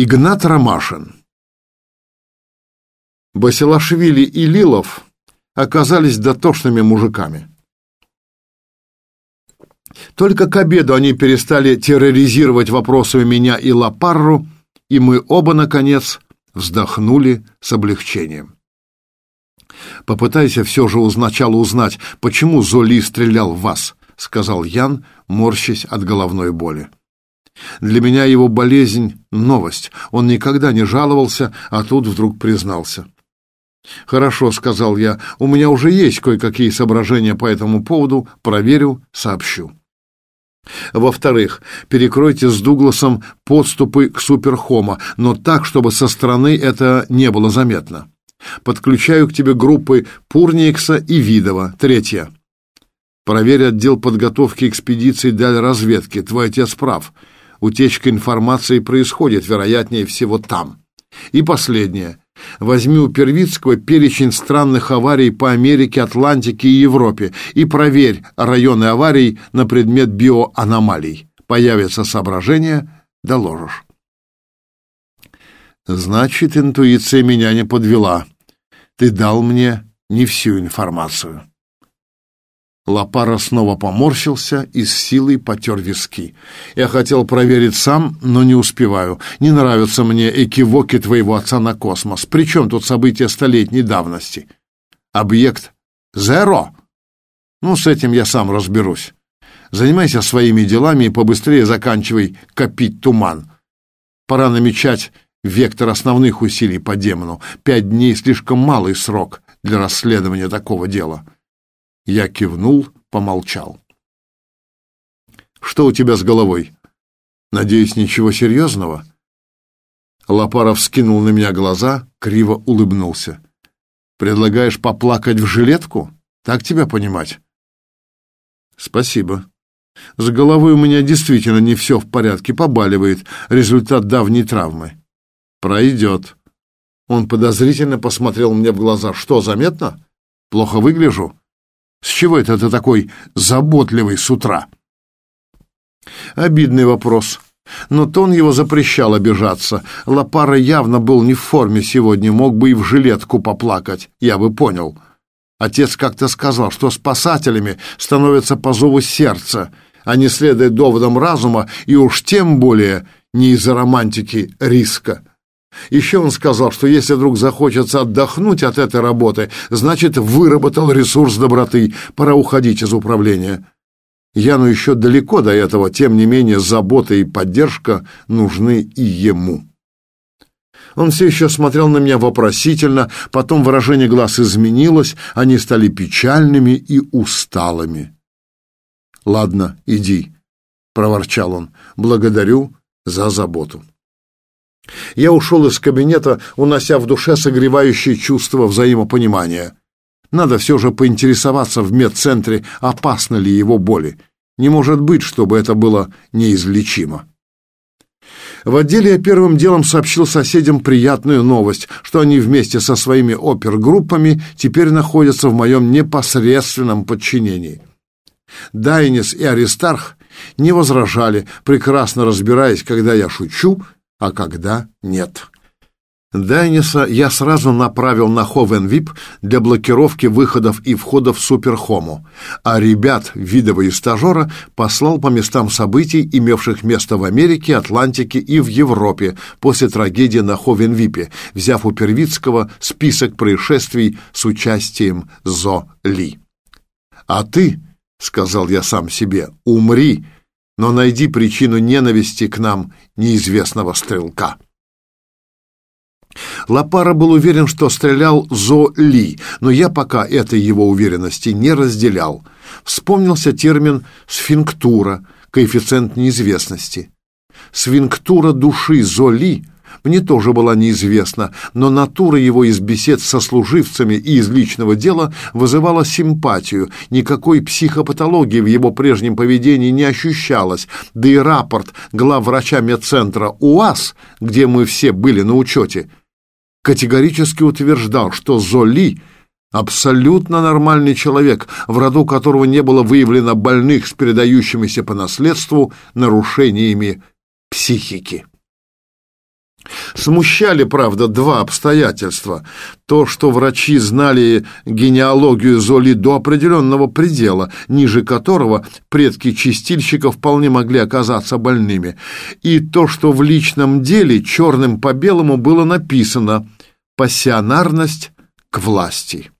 Игнат Ромашин Басилашвили и Лилов оказались дотошными мужиками. Только к обеду они перестали терроризировать вопросами меня и Лапарру, и мы оба, наконец, вздохнули с облегчением. «Попытайся все же сначала узнать, почему Золи стрелял в вас», — сказал Ян, морщась от головной боли. Для меня его болезнь — новость. Он никогда не жаловался, а тут вдруг признался. «Хорошо», — сказал я, — «у меня уже есть кое-какие соображения по этому поводу. Проверю, сообщу». Во-вторых, перекройте с Дугласом подступы к Суперхома, но так, чтобы со стороны это не было заметно. Подключаю к тебе группы Пурникса и Видова. Третье. Проверь отдел подготовки экспедиции для разведки. Твой отец прав утечка информации происходит, вероятнее всего, там. И последнее. Возьми у Первицкого перечень странных аварий по Америке, Атлантике и Европе и проверь районы аварий на предмет биоаномалий. Появится соображение – доложишь. Значит, интуиция меня не подвела. Ты дал мне не всю информацию. Лапара снова поморщился и с силой потер виски. «Я хотел проверить сам, но не успеваю. Не нравятся мне экивоки твоего отца на космос. Причем тут события столетней давности? Объект Зеро? Ну, с этим я сам разберусь. Занимайся своими делами и побыстрее заканчивай копить туман. Пора намечать вектор основных усилий по демону. Пять дней — слишком малый срок для расследования такого дела». Я кивнул, помолчал. «Что у тебя с головой? Надеюсь, ничего серьезного?» Лопаров скинул на меня глаза, криво улыбнулся. «Предлагаешь поплакать в жилетку? Так тебя понимать?» «Спасибо. С головой у меня действительно не все в порядке, побаливает. Результат давней травмы». «Пройдет». Он подозрительно посмотрел мне в глаза. «Что, заметно? Плохо выгляжу?» С чего это ты такой заботливый с утра? Обидный вопрос. Но тон его запрещал обижаться. Лапара явно был не в форме сегодня, мог бы и в жилетку поплакать, я бы понял. Отец как-то сказал, что спасателями становятся по зову сердца, а не следуя доводам разума и уж тем более не из-за романтики риска. Еще он сказал, что если вдруг захочется отдохнуть от этой работы, значит, выработал ресурс доброты, пора уходить из управления. Яну еще далеко до этого, тем не менее, забота и поддержка нужны и ему. Он все еще смотрел на меня вопросительно, потом выражение глаз изменилось, они стали печальными и усталыми. «Ладно, иди», — проворчал он, — «благодарю за заботу». Я ушел из кабинета, унося в душе согревающее чувство взаимопонимания. Надо все же поинтересоваться в медцентре, опасно ли его боли. Не может быть, чтобы это было неизлечимо. В отделе я первым делом сообщил соседям приятную новость, что они вместе со своими опергруппами теперь находятся в моем непосредственном подчинении. Дайнис и Аристарх не возражали, прекрасно разбираясь, когда я шучу а когда нет. Дайниса я сразу направил на Ховенвип для блокировки выходов и входов в Суперхому, а ребят видового и стажера послал по местам событий, имевших место в Америке, Атлантике и в Европе после трагедии на Ховенвипе, взяв у Первицкого список происшествий с участием Зо Ли. «А ты, — сказал я сам себе, — умри, но найди причину ненависти к нам неизвестного стрелка. Лапара был уверен, что стрелял Зо Ли, но я пока этой его уверенности не разделял. Вспомнился термин «сфинктура», коэффициент неизвестности. Сфинктура души Зо Ли — мне тоже была неизвестна, но натура его из бесед со служивцами и из личного дела вызывала симпатию. Никакой психопатологии в его прежнем поведении не ощущалось, да и рапорт главврача медцентра УАЗ, где мы все были на учете, категорически утверждал, что Золи абсолютно нормальный человек, в роду которого не было выявлено больных с передающимися по наследству нарушениями психики. Смущали, правда, два обстоятельства. То, что врачи знали генеалогию Золи до определенного предела, ниже которого предки чистильщика вполне могли оказаться больными, и то, что в личном деле черным по белому было написано «пассионарность к власти».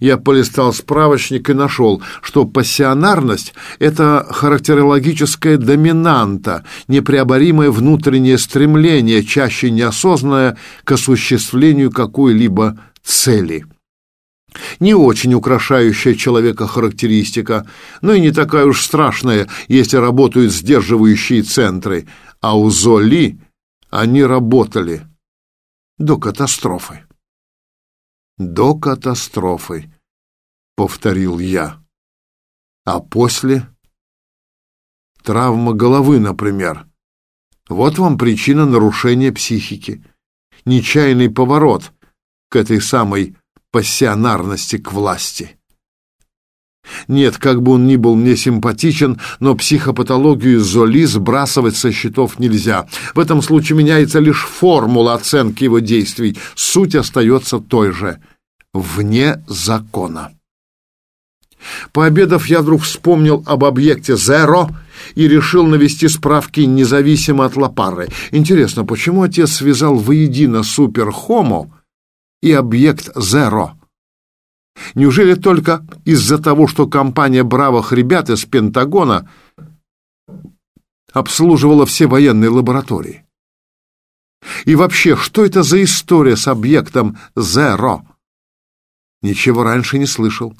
Я полистал справочник и нашел, что пассионарность – это характерологическая доминанта, непреоборимое внутреннее стремление, чаще неосознанное, к осуществлению какой-либо цели. Не очень украшающая человека характеристика, но и не такая уж страшная, если работают сдерживающие центры, а у Золи они работали до катастрофы до катастрофы, повторил я. А после травма головы, например. Вот вам причина нарушения психики. Нечаянный поворот к этой самой пассионарности к власти. Нет, как бы он ни был мне симпатичен, но психопатологию Золи сбрасывать со счетов нельзя. В этом случае меняется лишь формула оценки его действий. Суть остается той же — вне закона. Пообедав, я вдруг вспомнил об объекте «Зеро» и решил навести справки независимо от Лапары. Интересно, почему отец связал воедино супер-хомо и объект «Зеро»? Неужели только из-за того, что компания бравых ребят из Пентагона обслуживала все военные лаборатории? И вообще, что это за история с объектом «Зеро»? Ничего раньше не слышал.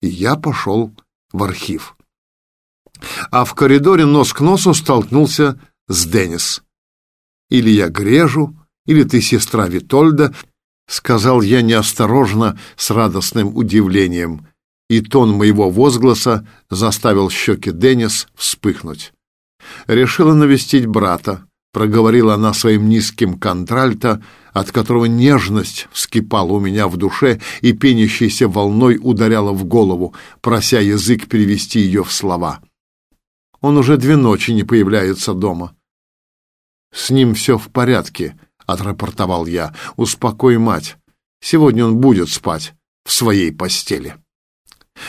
И я пошел в архив. А в коридоре нос к носу столкнулся с Деннис. Или я грежу, или ты сестра Витольда, — сказал я неосторожно, с радостным удивлением, и тон моего возгласа заставил щеки Деннис вспыхнуть. «Решила навестить брата», — проговорила она своим низким контральто, от которого нежность вскипала у меня в душе и пенящейся волной ударяла в голову, прося язык перевести ее в слова. «Он уже две ночи не появляется дома». «С ним все в порядке», — отрапортовал я. «Успокой мать. Сегодня он будет спать в своей постели».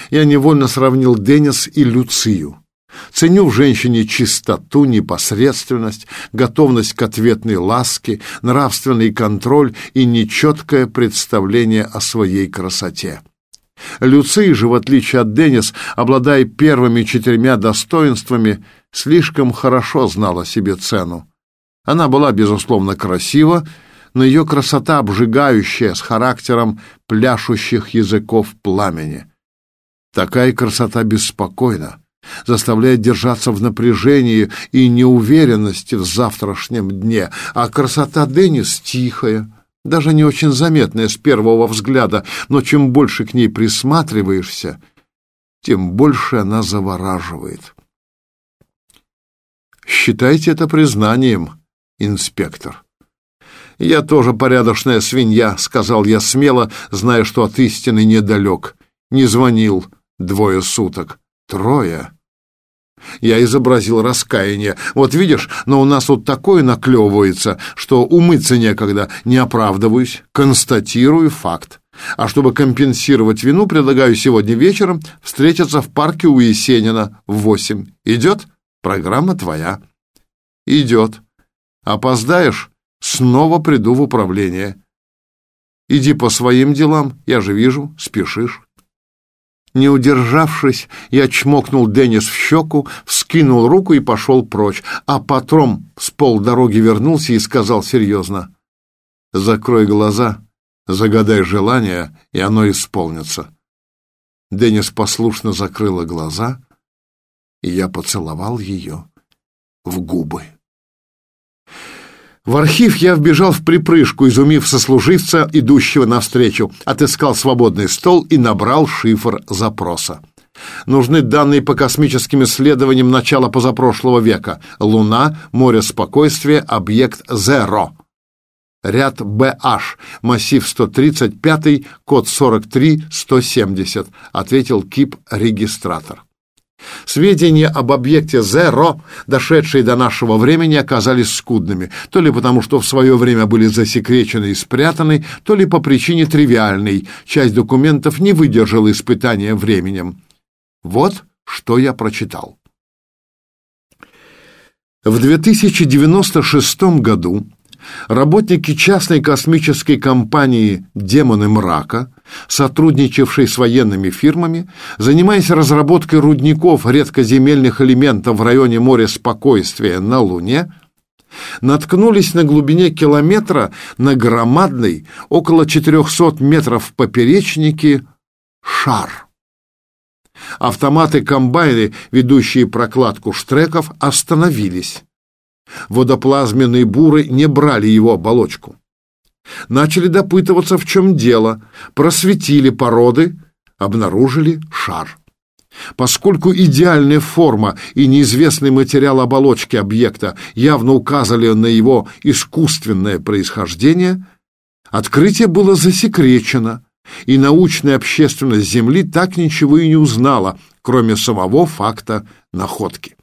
Я невольно сравнил Деннис и Люцию. Ценю в женщине чистоту, непосредственность, готовность к ответной ласке, нравственный контроль и нечеткое представление о своей красоте. Люция же, в отличие от Деннис, обладая первыми четырьмя достоинствами, слишком хорошо знала себе цену. Она была, безусловно, красива, но ее красота обжигающая, с характером пляшущих языков пламени. Такая красота беспокойна, заставляет держаться в напряжении и неуверенности в завтрашнем дне, а красота Деннис тихая, даже не очень заметная с первого взгляда, но чем больше к ней присматриваешься, тем больше она завораживает. Считайте это признанием, инспектор. «Я тоже порядочная свинья», — сказал я смело, зная, что от истины недалек. Не звонил двое суток. Трое. Я изобразил раскаяние. Вот видишь, но у нас тут такое наклевывается, что умыться некогда. Не оправдываюсь, констатирую факт. А чтобы компенсировать вину, предлагаю сегодня вечером встретиться в парке у Есенина в восемь. Идет? Программа твоя. Идет. Опоздаешь, снова приду в управление. Иди по своим делам, я же вижу, спешишь. Не удержавшись, я чмокнул Деннис в щеку, вскинул руку и пошел прочь, а потом с полдороги вернулся и сказал серьезно. «Закрой глаза, загадай желание, и оно исполнится». Деннис послушно закрыла глаза, и я поцеловал ее в губы. В архив я вбежал в припрыжку, изумив сослуживца, идущего навстречу, отыскал свободный стол и набрал шифр запроса. Нужны данные по космическим исследованиям начала позапрошлого века. Луна, море спокойствия, объект Зеро. Ряд BH, массив 135, код 43170, ответил КИП-регистратор. Сведения об объекте Zero, дошедшие до нашего времени, оказались скудными, то ли потому, что в свое время были засекречены и спрятаны, то ли по причине тривиальной. Часть документов не выдержала испытания временем. Вот что я прочитал. В 2096 году работники частной космической компании «Демоны мрака», сотрудничавшей с военными фирмами, занимаясь разработкой рудников редкоземельных элементов в районе моря спокойствия на Луне, наткнулись на глубине километра на громадный, около 400 метров поперечнике, шар. Автоматы-комбайны, ведущие прокладку штреков, остановились. Водоплазменные буры не брали его оболочку. Начали допытываться, в чем дело, просветили породы, обнаружили шар. Поскольку идеальная форма и неизвестный материал оболочки объекта явно указывали на его искусственное происхождение, открытие было засекречено, и научная общественность Земли так ничего и не узнала, кроме самого факта находки.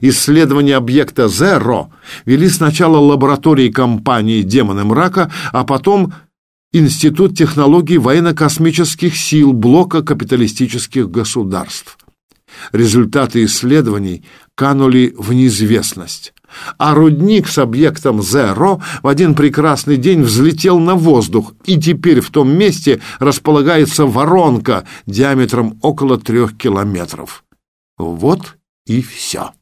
Исследования объекта Zero вели сначала лаборатории компании «Демоны мрака», а потом Институт технологий военно-космических сил блока капиталистических государств. Результаты исследований канули в неизвестность. А рудник с объектом Zero в один прекрасный день взлетел на воздух, и теперь в том месте располагается воронка диаметром около трех километров. Вот и все.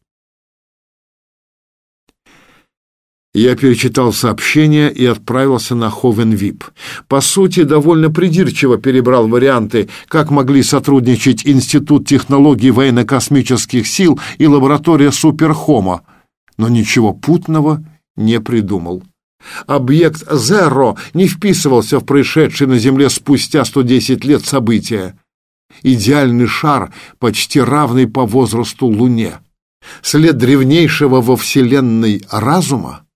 Я перечитал сообщение и отправился на Ховенвип. По сути, довольно придирчиво перебрал варианты, как могли сотрудничать Институт технологий военно-космических сил и лаборатория Суперхома, но ничего путного не придумал. Объект Зеро не вписывался в происшедшие на Земле спустя 110 лет события. Идеальный шар, почти равный по возрасту Луне. След древнейшего во Вселенной разума?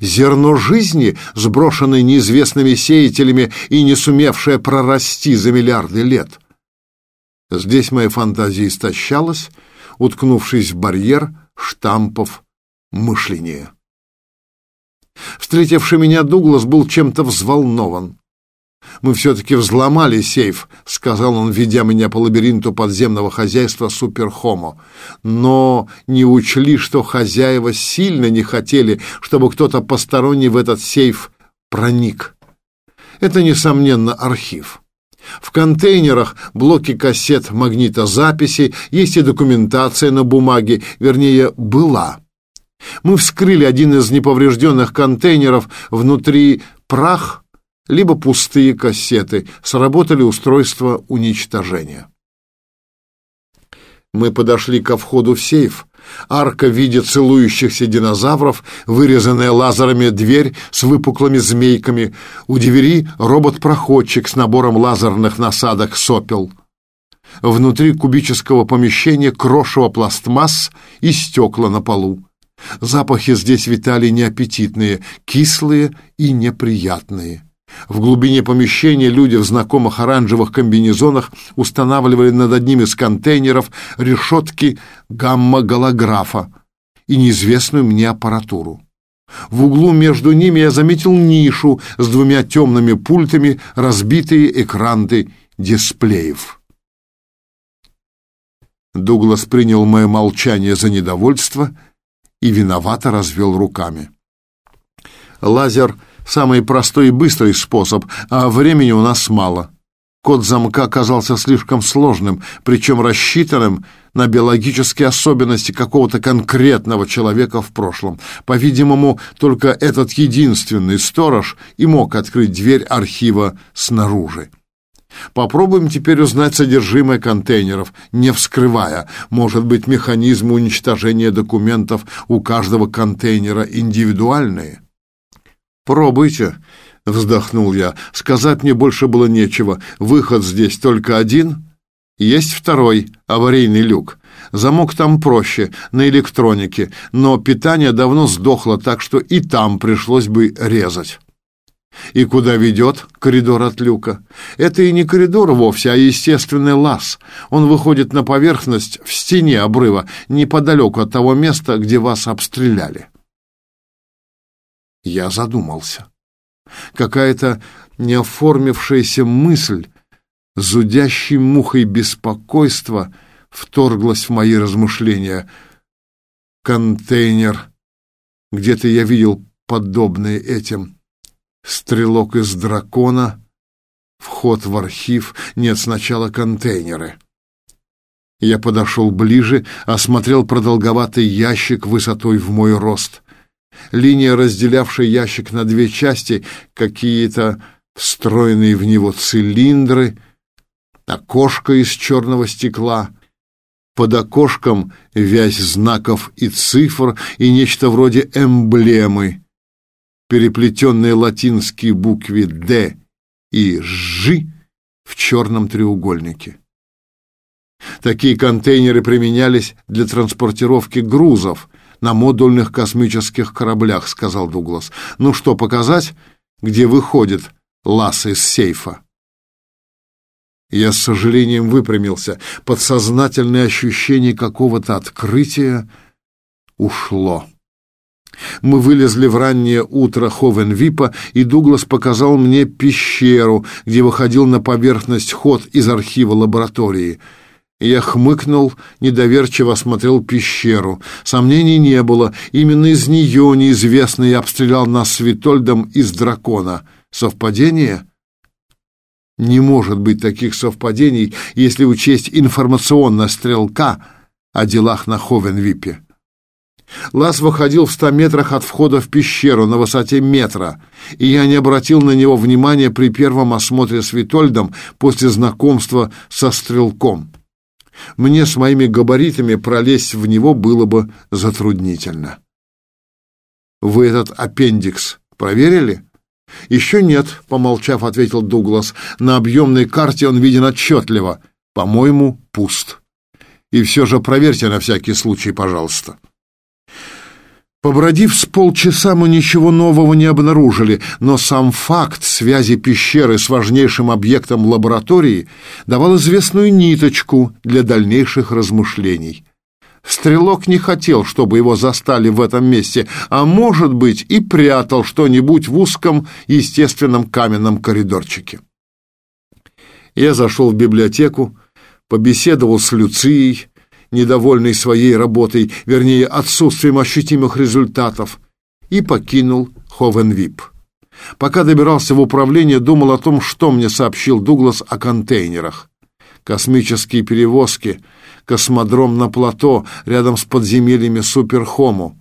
Зерно жизни, сброшенное неизвестными сеятелями и не сумевшее прорасти за миллиарды лет. Здесь моя фантазия истощалась, уткнувшись в барьер штампов мышления. Встретивший меня Дуглас был чем-то взволнован. «Мы все-таки взломали сейф», — сказал он, ведя меня по лабиринту подземного хозяйства Суперхомо. «Но не учли, что хозяева сильно не хотели, чтобы кто-то посторонний в этот сейф проник. Это, несомненно, архив». В контейнерах блоки кассет магнитозаписи, есть и документация на бумаге, вернее, была. Мы вскрыли один из неповрежденных контейнеров, внутри прах либо пустые кассеты, сработали устройства уничтожения. Мы подошли ко входу в сейф. Арка в виде целующихся динозавров, вырезанная лазерами дверь с выпуклыми змейками. У двери робот-проходчик с набором лазерных насадок сопел. Внутри кубического помещения крошево пластмасс и стекла на полу. Запахи здесь витали неаппетитные, кислые и неприятные. В глубине помещения люди в знакомых оранжевых комбинезонах устанавливали над одним из контейнеров решетки гамма-голографа и неизвестную мне аппаратуру. В углу между ними я заметил нишу с двумя темными пультами, разбитые экраны дисплеев. Дуглас принял мое молчание за недовольство и виновато развел руками. Лазер — Самый простой и быстрый способ, а времени у нас мало. Код замка оказался слишком сложным, причем рассчитанным на биологические особенности какого-то конкретного человека в прошлом. По-видимому, только этот единственный сторож и мог открыть дверь архива снаружи. Попробуем теперь узнать содержимое контейнеров, не вскрывая. Может быть, механизмы уничтожения документов у каждого контейнера индивидуальные? «Пробуйте», — вздохнул я. «Сказать мне больше было нечего. Выход здесь только один. Есть второй, аварийный люк. Замок там проще, на электронике, но питание давно сдохло, так что и там пришлось бы резать». И куда ведет коридор от люка? Это и не коридор вовсе, а естественный лаз. Он выходит на поверхность в стене обрыва, неподалеку от того места, где вас обстреляли. Я задумался. Какая-то неоформившаяся мысль, зудящей мухой беспокойства, вторглась в мои размышления. Контейнер. Где-то я видел подобные этим. Стрелок из дракона. Вход в архив. Нет, сначала контейнеры. Я подошел ближе, осмотрел продолговатый ящик высотой в мой рост. Линия, разделявшая ящик на две части, какие-то встроенные в него цилиндры, окошко из черного стекла, под окошком вязь знаков и цифр и нечто вроде эмблемы, переплетенные латинские буквы «Д» и «Ж» в черном треугольнике. Такие контейнеры применялись для транспортировки грузов на модульных космических кораблях, сказал Дуглас. Ну что, показать, где выходит лаз из сейфа? Я с сожалением выпрямился. Подсознательное ощущение какого-то открытия ушло. Мы вылезли в раннее утро Ховенвипа, и Дуглас показал мне пещеру, где выходил на поверхность ход из архива лаборатории. Я хмыкнул, недоверчиво осмотрел пещеру. Сомнений не было. Именно из нее неизвестный обстрелял нас с Витольдом из дракона. Совпадение? Не может быть таких совпадений, если учесть информационно стрелка о делах на Ховенвипе. Лаз выходил в ста метрах от входа в пещеру на высоте метра, и я не обратил на него внимания при первом осмотре с Витольдом после знакомства со стрелком. Мне с моими габаритами пролезть в него было бы затруднительно. «Вы этот аппендикс проверили?» «Еще нет», — помолчав, ответил Дуглас. «На объемной карте он виден отчетливо. По-моему, пуст. И все же проверьте на всякий случай, пожалуйста». Побродив с полчаса, мы ничего нового не обнаружили, но сам факт связи пещеры с важнейшим объектом лаборатории давал известную ниточку для дальнейших размышлений. Стрелок не хотел, чтобы его застали в этом месте, а, может быть, и прятал что-нибудь в узком естественном каменном коридорчике. Я зашел в библиотеку, побеседовал с Люцией, недовольный своей работой, вернее, отсутствием ощутимых результатов, и покинул Ховенвип. Пока добирался в управление, думал о том, что мне сообщил Дуглас о контейнерах. Космические перевозки, космодром на плато рядом с подземельями Суперхому,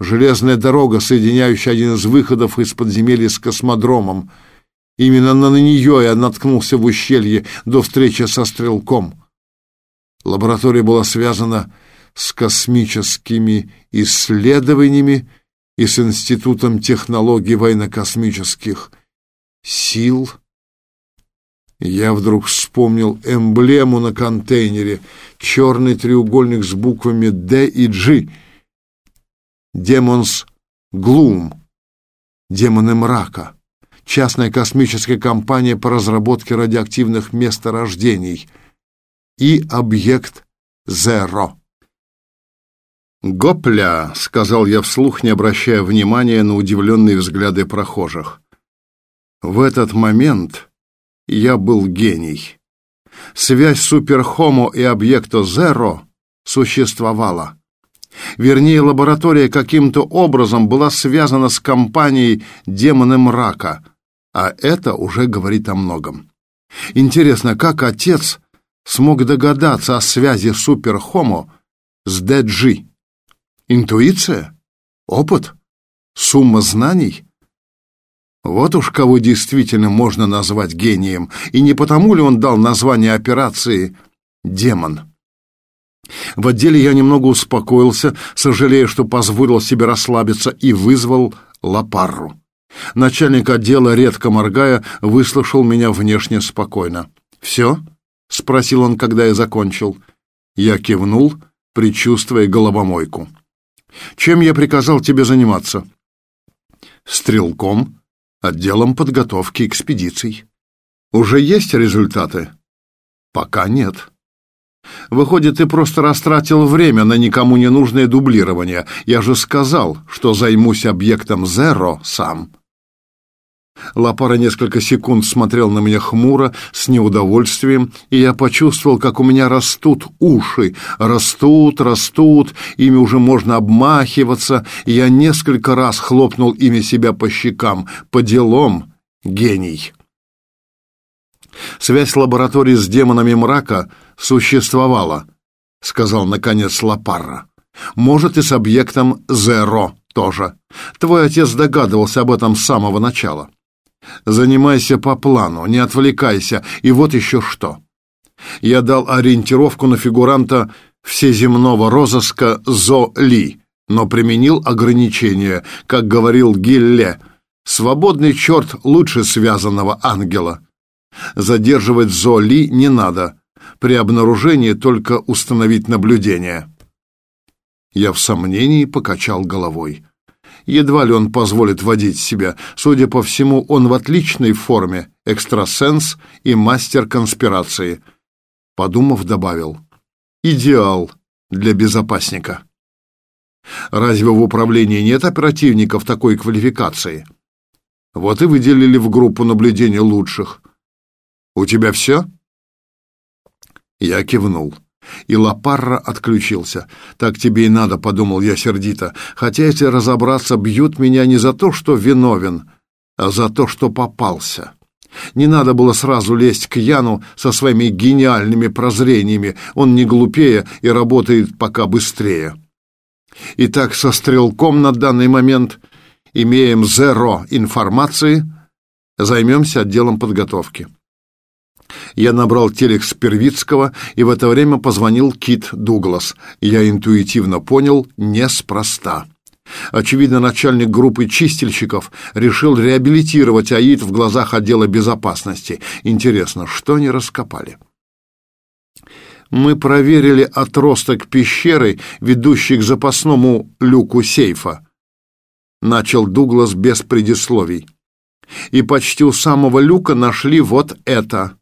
железная дорога, соединяющая один из выходов из подземелья с космодромом. Именно на нее я наткнулся в ущелье до встречи со стрелком. Лаборатория была связана с космическими исследованиями и с Институтом технологий военно-космических сил. Я вдруг вспомнил эмблему на контейнере, черный треугольник с буквами «Д» и «G». «Демонс Глум», «Демоны мрака», частная космическая компания по разработке радиоактивных месторождений — и объект Зеро. «Гопля!» — сказал я вслух, не обращая внимания на удивленные взгляды прохожих. В этот момент я был гений. Связь Суперхомо и объекта Зеро существовала. Вернее, лаборатория каким-то образом была связана с компанией «Демоны мрака», а это уже говорит о многом. Интересно, как отец смог догадаться о связи Суперхомо с Дэджи? Интуиция? Опыт? Сумма знаний? Вот уж кого действительно можно назвать гением, и не потому ли он дал название операции «Демон». В отделе я немного успокоился, сожалея, что позволил себе расслабиться, и вызвал Лапарру. Начальник отдела, редко моргая, выслушал меня внешне спокойно. «Все?» — спросил он, когда я закончил. Я кивнул, предчувствуя головомойку. «Чем я приказал тебе заниматься?» «Стрелком», — Отделом подготовки экспедиций. Уже есть результаты? Пока нет. Выходит, ты просто растратил время на никому не нужное дублирование. Я же сказал, что займусь объектом Zero сам. Лапара несколько секунд смотрел на меня хмуро, с неудовольствием, и я почувствовал, как у меня растут уши. Растут, растут, ими уже можно обмахиваться, я несколько раз хлопнул ими себя по щекам. По делам, гений. Связь лаборатории с демонами мрака существовала, сказал наконец Лапарра. Может и с объектом Зеро тоже. Твой отец догадывался об этом с самого начала. Занимайся по плану, не отвлекайся. И вот еще что. Я дал ориентировку на фигуранта всеземного розыска Зо Ли, но применил ограничения, как говорил Гилле. Свободный черт лучше связанного ангела. Задерживать Зо Ли не надо. При обнаружении только установить наблюдение. Я в сомнении покачал головой. Едва ли он позволит водить себя. Судя по всему, он в отличной форме, экстрасенс и мастер конспирации. Подумав, добавил. Идеал для безопасника. Разве в управлении нет оперативников такой квалификации? Вот и выделили в группу наблюдения лучших. У тебя все? Я кивнул. И Лапарра отключился. «Так тебе и надо», — подумал я сердито. «Хотя, если разобраться, бьют меня не за то, что виновен, а за то, что попался». Не надо было сразу лезть к Яну со своими гениальными прозрениями. Он не глупее и работает пока быстрее. Итак, со стрелком на данный момент имеем зеро информации, займемся отделом подготовки. Я набрал телекс Первицкого, и в это время позвонил Кит Дуглас. Я интуитивно понял, неспроста. Очевидно, начальник группы чистильщиков решил реабилитировать АИД в глазах отдела безопасности. Интересно, что они раскопали? Мы проверили отросток пещеры, ведущий к запасному люку сейфа. Начал Дуглас без предисловий. И почти у самого люка нашли вот это.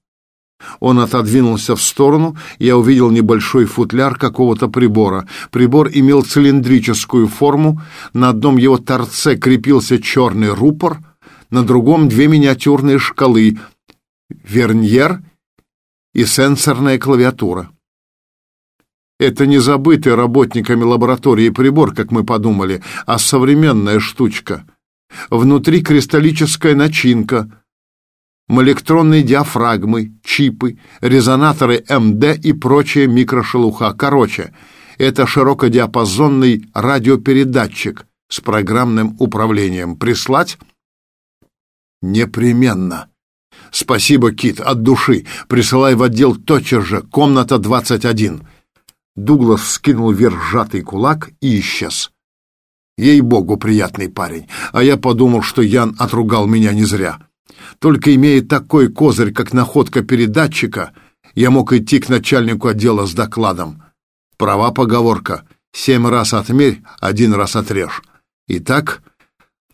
Он отодвинулся в сторону, я увидел небольшой футляр какого-то прибора. Прибор имел цилиндрическую форму, на одном его торце крепился черный рупор, на другом две миниатюрные шкалы — верньер и сенсорная клавиатура. Это не забытый работниками лаборатории прибор, как мы подумали, а современная штучка. Внутри кристаллическая начинка — электронные диафрагмы, чипы, резонаторы МД и прочая микрошелуха. Короче, это широкодиапазонный радиопередатчик с программным управлением. Прислать? Непременно. Спасибо, Кит, от души. Присылай в отдел тотчас же, комната 21. Дуглас скинул вверх сжатый кулак и исчез. Ей-богу, приятный парень. А я подумал, что Ян отругал меня не зря. Только имея такой козырь, как находка передатчика, я мог идти к начальнику отдела с докладом. Права поговорка «семь раз отмерь, один раз отрежь». Итак,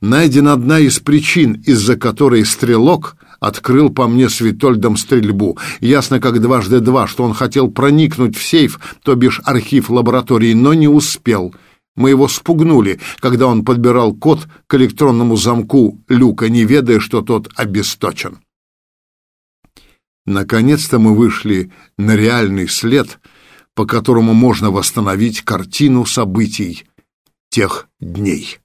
найдена одна из причин, из-за которой стрелок открыл по мне с стрельбу. Ясно как дважды два, что он хотел проникнуть в сейф, то бишь архив лаборатории, но не успел — мы его спугнули, когда он подбирал код к электронному замку люка, не ведая, что тот обесточен. Наконец-то мы вышли на реальный след, по которому можно восстановить картину событий тех дней.